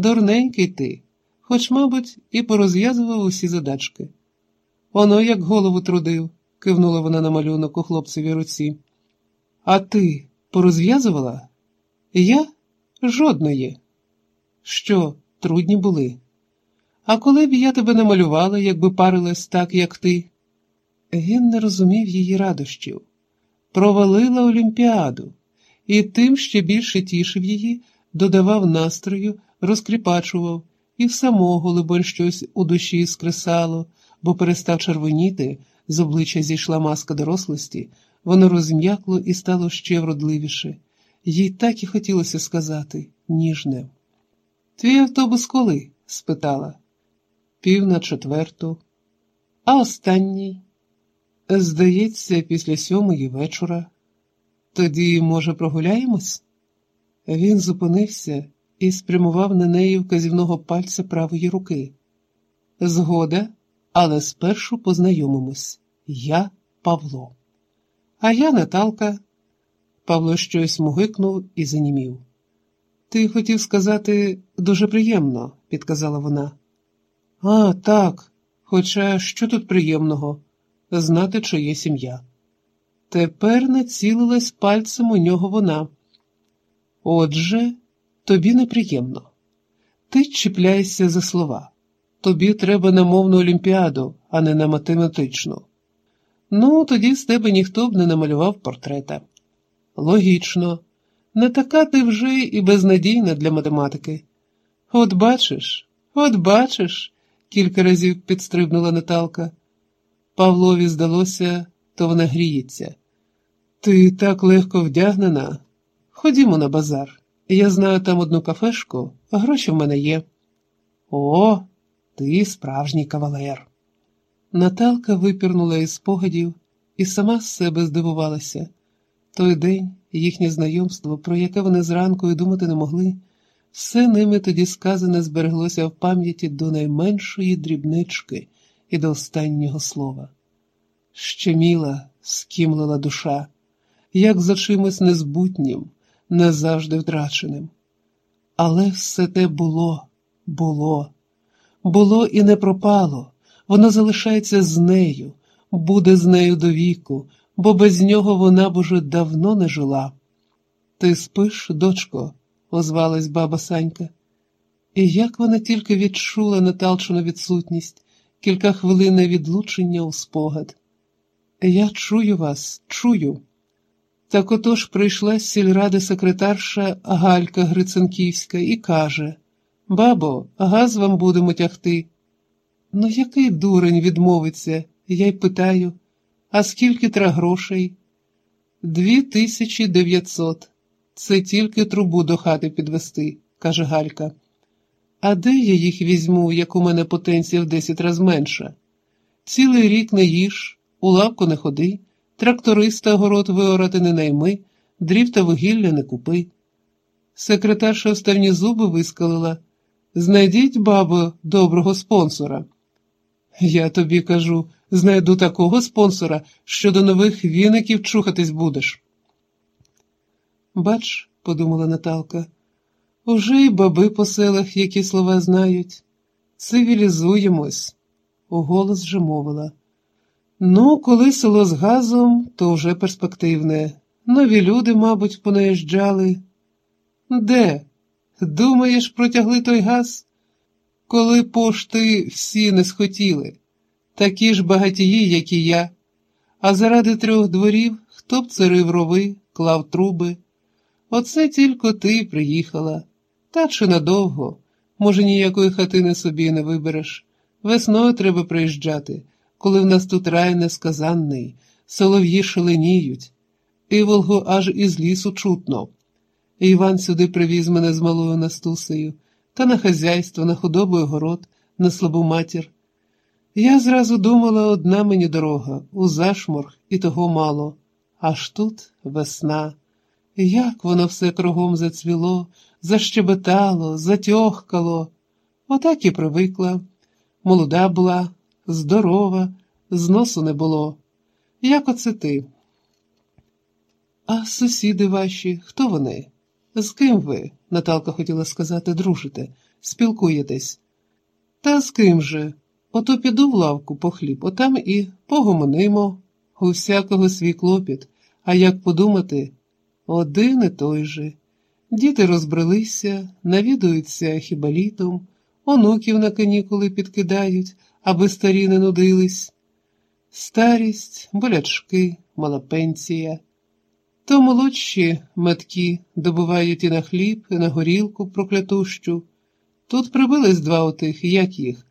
Дурненький ти, хоч, мабуть, і порозв'язував усі задачки. Воно як голову трудив, кивнула вона на малюнок у хлопцевій руці. А ти порозв'язувала? Я жодної. Що, трудні були? А коли б я тебе намалювала, якби парилась так, як ти? Він не розумів її радощів, провалила Олімпіаду, і тим ще більше тішив її, додавав настрою, розкріпачував, і в самого, либонь, щось у душі скресало, бо перестав червоніти, з обличчя зійшла маска дорослості, воно розм'якло і стало ще вродливіше. Їй так і хотілося сказати ніжне. Твій автобус коли? спитала. Пів на четверту. А останній? Здається, після сьомої вечора. Тоді, може, прогуляємось? Він зупинився і спрямував на неї вказівного пальця правої руки. Згода, але спершу познайомимось. Я Павло. А я Наталка. Павло щось мугикнув і занімів. Ти хотів сказати дуже приємно, підказала вона. А, так, хоча що тут приємного знати, чи є сім'я. Тепер націлилась пальцем у нього вона. Отже, тобі неприємно. Ти чіпляєшся за слова. Тобі треба на мовну олімпіаду, а не на математичну. Ну, тоді з тебе ніхто б не намалював портрета. Логічно, не така ти вже і безнадійна для математики. От бачиш, от бачиш, кілька разів підстрибнула Наталка. Павлові здалося, то вона гріється. Ти так легко вдягнена. Ходімо на базар. Я знаю там одну кафешку, гроші в мене є. О, ти справжній кавалер. Наталка випірнула із спогадів і сама з себе здивувалася. Той день, їхнє знайомство, про яке вони зранку і думати не могли, все ними тоді сказане збереглося в пам'яті до найменшої дрібнички і до останнього слова. Щеміла, скімлила душа, як за чимось незбутнім, не завжди втраченим. Але все те було, було, було і не пропало, воно залишається з нею, буде з нею до віку, бо без нього вона б уже давно не жила. Ти спиш, дочко, озвалась баба Санька. І як вона тільки відчула Наталчину відсутність, кілька хвилин відлучення у спогад. Я чую вас, чую. Так отож прийшла з сільради секретарша Галька Гриценківська і каже Бабо, газ вам будемо тягти. Ну, який дурень відмовиться, я й питаю, а скільки тра грошей? Дві тисячі дев'ятсот. Це тільки трубу до хати підвести, каже Галька. А де я їх візьму, як у мене потенція в десять раз менша? Цілий рік не їж, у лавку не ходи, тракториста город виорати не найми, дрів та вугілля не купи. Секретарша вставні зуби вискалила Знайдіть, бабо, доброго спонсора. Я тобі кажу, знайду такого спонсора, що до нових віників чухатись будеш. Бач, подумала Наталка. Уже й баби по селах, які слова знають. Цивілізуємось, уголос же мовила. Ну, коли село з газом, то вже перспективне. Нові люди, мабуть, понаїжджали. Де? Думаєш, протягли той газ? Коли пошти всі не схотіли, такі ж багатії, як і я. А заради трьох дворів хто б царив рови, клав труби. Оце тільки ти приїхала. Та чи надовго, може, ніякої хатини собі не вибереш. Весною треба приїжджати, коли в нас тут рай несказанний, солов'ї шаленіють, Іволгу аж із лісу чутно. Іван сюди привіз мене з малою Настусею, та на хазяйство, на худобу і город, на слабу матір. Я зразу думала, одна мені дорога, у зашморг і того мало, аж тут весна. Як воно все кругом зацвіло, защебетало, затьохкало. Отак і привикла. Молода була, здорова, зносу не було. Як оце ти? А сусіди ваші, хто вони? З ким ви, Наталка хотіла сказати, дружите? спілкуєтесь. Та з ким же? Ото піду в лавку по хліб, отам і погомонимо. У всякого свій клопіт, а як подумати, один і той же. Діти розбрелися, навідуються хіба літом, онуків на канікули підкидають, аби старі не нудились. Старість, болячки, мала пенсія. То молодші метки добувають і на хліб, і на горілку проклятущу. Тут прибились два отих, як їх,